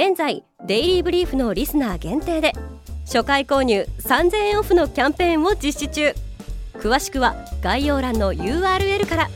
現在デイリーブリーフのリスナー限定で初回購入3000円オフのキャンペーンを実施中。詳しくは概要欄の URL から。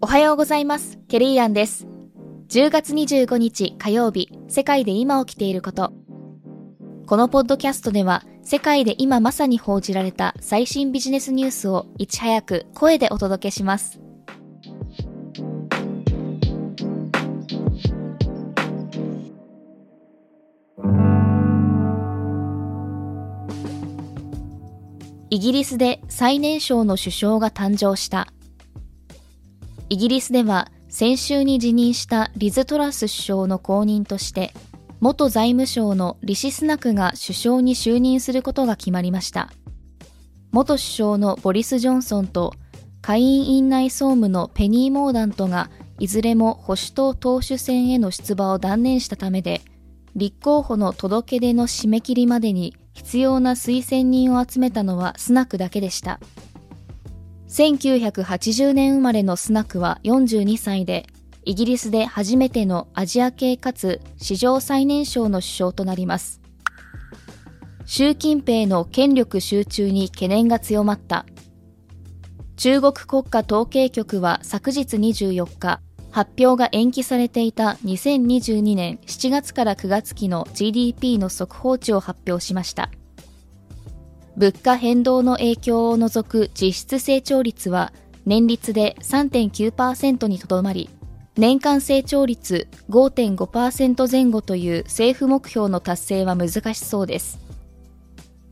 おはようございます。ケリーアンです。10月25日火曜日世界で今起きていることこのポッドキャストでは世界で今まさに報じられた最新ビジネスニュースをいち早く声でお届けします。イギリスで最年少の首相が誕生した。イギリスでは先週に辞任したリズ・トラス首相の後任として元財務省のリシスナクが首相に就任することが決まりました。元首相のボリス・ジョンソンと下院院内総務のペニー・モーダントがいずれも保守党党首選への出馬を断念したためで、立候補の届け出の締め切りまでに必要な推薦人を集めたのはスナクだけでした。1980年生まれのスナクは42歳で、イギリスで初めてのアジア系かつ史上最年少の首相となります。習近平の権力集中に懸念が強まった。中国国家統計局は昨日24日、発表が延期されていた2022年7月から9月期の GDP の速報値を発表しました。物価変動の影響を除く実質成長率は年率で3.9%にとどまり、年間成長率5.5%前後という政府目標の達成は難しそうです。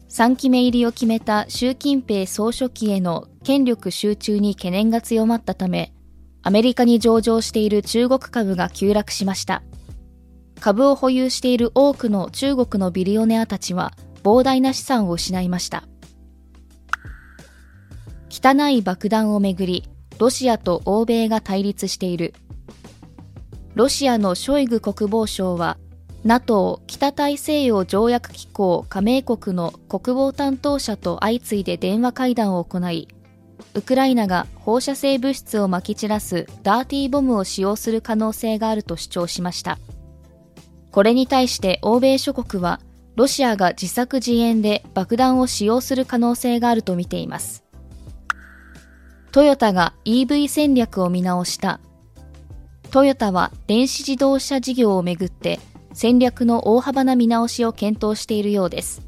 3期目入りを決めた習近平総書記への権力集中に懸念が強まったため、アメリカに上場している中国株が急落しました。株を保有している多くの中国のビリオネアたちは膨大な資産を失いました。汚い爆弾をめぐり、ロシアと欧米が対立している。ロシアのショイグ国防相は NATO 北大西洋条約機構加盟国の国防担当者と相次いで電話会談を行いウクライナが放射性物質をまき散らすダーティーボムを使用する可能性があると主張しました。これに対して欧米諸国はロシアが自作自演で爆弾を使用する可能性があるとみています。トヨタが EV 戦略を見直したトヨタは電子自動車事業をめぐって戦略の大幅な見直しを検討しているようです。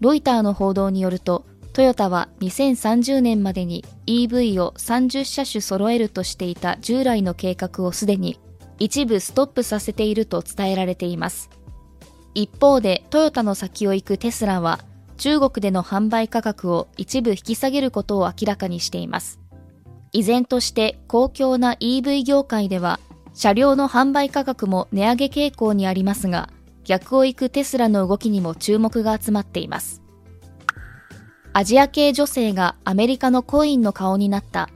ロイターの報道によると、トヨタは2030年までに EV を30車種揃えるとしていた従来の計画をすでに一部ストップさせていると伝えられています。一方でトヨタの先を行くテスラは中国での販売価格を一部引き下げることを明らかにしています。依然として公共な EV 業界では車両の販売価格も値上げ傾向にありますが逆を行くテスラの動きにも注目が集まっています。アジア系女性がアメリカのコインの顔になった。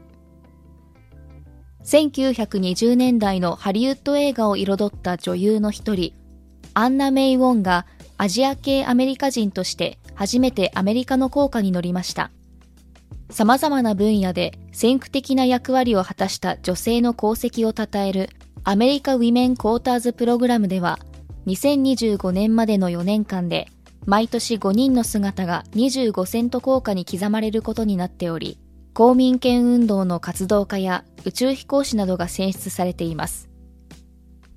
1920年代のハリウッド映画を彩った女優の一人アンナ・メイ・ウォンがアジア系アメリカ人として初めてアメリカの効果に乗りました。様々な分野で先駆的な役割を果たした女性の功績を称えるアメリカウィメンクォーターズプログラムでは2025年までの4年間で毎年5人の姿が25セント効果に刻まれることになっており公民権運動の活動家や宇宙飛行士などが選出されています。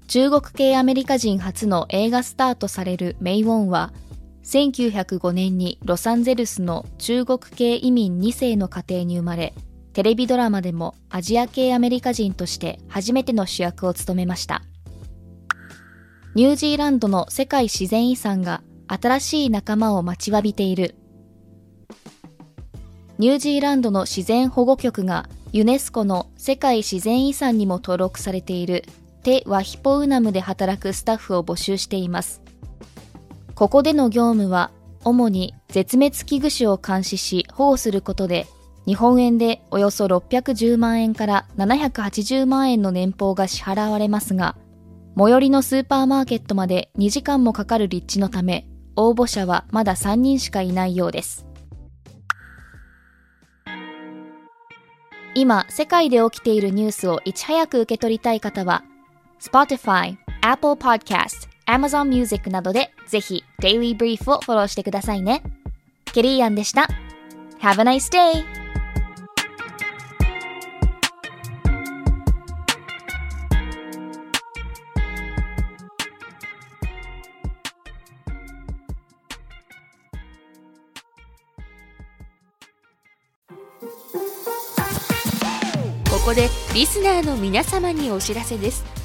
中国系アメリカ人初の映画スターとされるメイウォンは1905年にロサンゼルスの中国系移民2世の家庭に生まれ、テレビドラマでもアジア系アメリカ人として初めての主役を務めました。ニュージーランドの世界自然遺産が新しい仲間を待ちわびている。ニュージーランドの自然保護局がユネスコの世界自然遺産にも登録されているテ・ワヒポウナムで働くスタッフを募集しています。ここでの業務は主に絶滅危惧種を監視し保護することで日本円でおよそ610万円から780万円の年俸が支払われますが最寄りのスーパーマーケットまで2時間もかかる立地のため応募者はまだ3人しかいないようです。今世界で起きているニュースをいち早く受け取りたい方は Spotify、Apple Podcast、Amazon Music などでぜひ Daily Brief をフォローしてくださいね。ケリーアンでした。Have a nice day! ここでリスナーの皆様にお知らせです